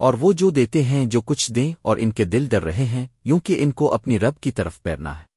اور وہ جو دیتے ہیں جو کچھ دیں اور ان کے دل ڈر رہے ہیں، یوں کہ ان کو اپنی رب کی طرف پیرنا ہے۔